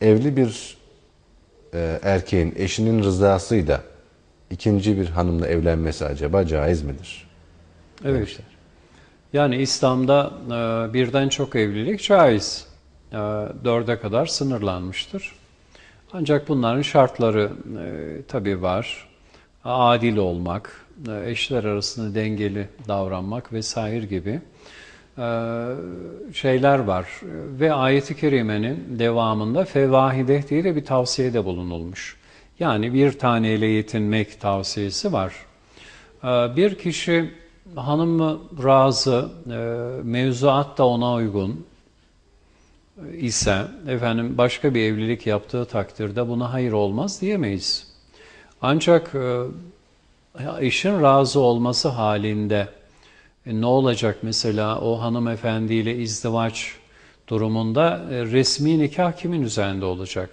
evli bir e, erkeğin eşinin rızasıyla ikinci bir hanımla evlenmesi acaba caiz midir? Evet. Demişler. Yani İslam'da e, birden çok evlilik caiz. E, dörde kadar sınırlanmıştır. Ancak bunların şartları e, tabii var. Adil olmak, e, eşler arasında dengeli davranmak vesaire gibi şeyler var. Ve ayeti kerimenin devamında fevahide diye de bir tavsiyede bulunulmuş. Yani bir taneyle yetinmek tavsiyesi var. E, bir kişi hanımı razı, e, mevzuat da ona uygun ise efendim başka bir evlilik yaptığı takdirde buna hayır olmaz diyemeyiz. Ancak e, eşin razı olması halinde e, ne olacak mesela o hanımefendiyle izdivaç durumunda e, resmi nikah kimin üzerinde olacak?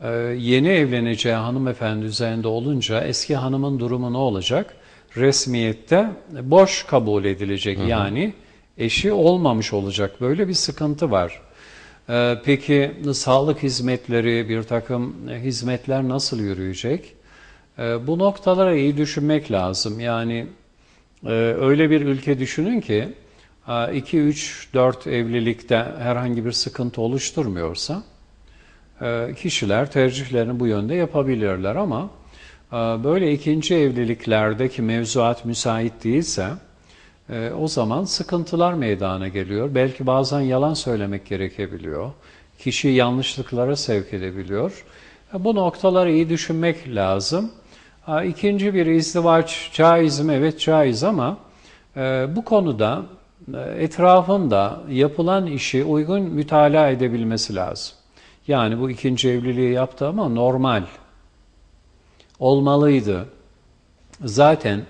E, yeni evleneceği hanımefendi üzerinde olunca eski hanımın durumu ne olacak? Resmiyette boş kabul edilecek yani eşi olmamış olacak. Böyle bir sıkıntı var. E, peki sağlık hizmetleri, bir takım hizmetler nasıl yürüyecek? E, bu noktalara iyi düşünmek lazım. Yani öyle bir ülke düşünün ki 2, 3, 4 evlilikte herhangi bir sıkıntı oluşturmuyorsa e, kişiler tercihlerini bu yönde yapabilirler ama e, böyle ikinci evliliklerdeki mevzuat müsait değilse e, o zaman sıkıntılar meydana geliyor. Belki bazen yalan söylemek gerekebiliyor. Kişiyi yanlışlıklara sevk edebiliyor. Bu noktaları iyi düşünmek lazım. İkinci bir izdivaç caiz mi? Evet caiz ama e, bu konuda e, etrafında yapılan işi uygun mütalaa edebilmesi lazım. Yani bu ikinci evliliği yaptı ama normal olmalıydı. Zaten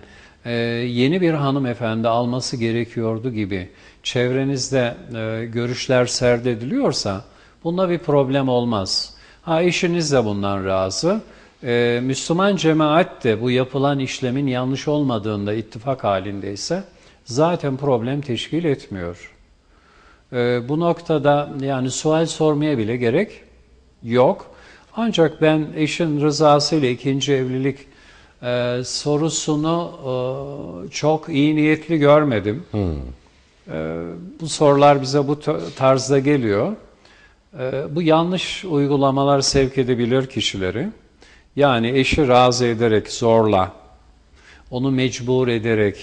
e, yeni bir hanımefendi alması gerekiyordu gibi çevrenizde e, görüşler serdediliyorsa bunda bir problem olmaz. Ha eşiniz de bundan razı. Ee, Müslüman cemaat de bu yapılan işlemin yanlış olmadığında ittifak halindeyse zaten problem teşkil etmiyor. Ee, bu noktada yani sual sormaya bile gerek yok. Ancak ben eşin rızasıyla ikinci evlilik e, sorusunu e, çok iyi niyetli görmedim. Hmm. E, bu sorular bize bu tarzda geliyor. E, bu yanlış uygulamalar sevk edebilir kişileri. Yani eşi razı ederek, zorla, onu mecbur ederek,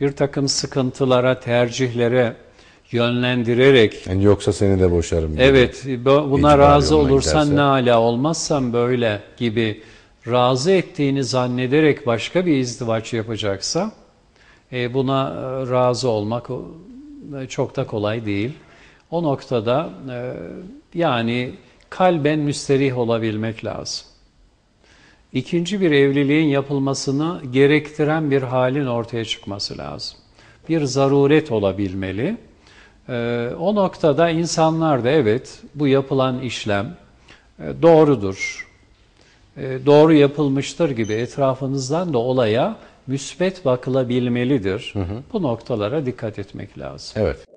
bir takım sıkıntılara, tercihlere yönlendirerek yani yoksa seni de boşarım. Gibi. Evet, buna razı olursan giderse. ne ala olmazsan böyle gibi razı ettiğini zannederek başka bir izdivaç yapacaksa e, buna e, razı olmak e, çok da kolay değil. O noktada yani kalben müsterih olabilmek lazım ikinci bir evliliğin yapılmasını gerektiren bir halin ortaya çıkması lazım. Bir zaruret olabilmeli. Ee, o noktada insanlar da evet bu yapılan işlem e, doğrudur, e, doğru yapılmıştır gibi etrafınızdan da olaya müsbet bakılabilmelidir. Hı hı. Bu noktalara dikkat etmek lazım. Evet.